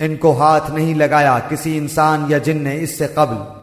ان کو ہاتھ نہیں لگایا کسی انسان یا جن نے اس سے قبل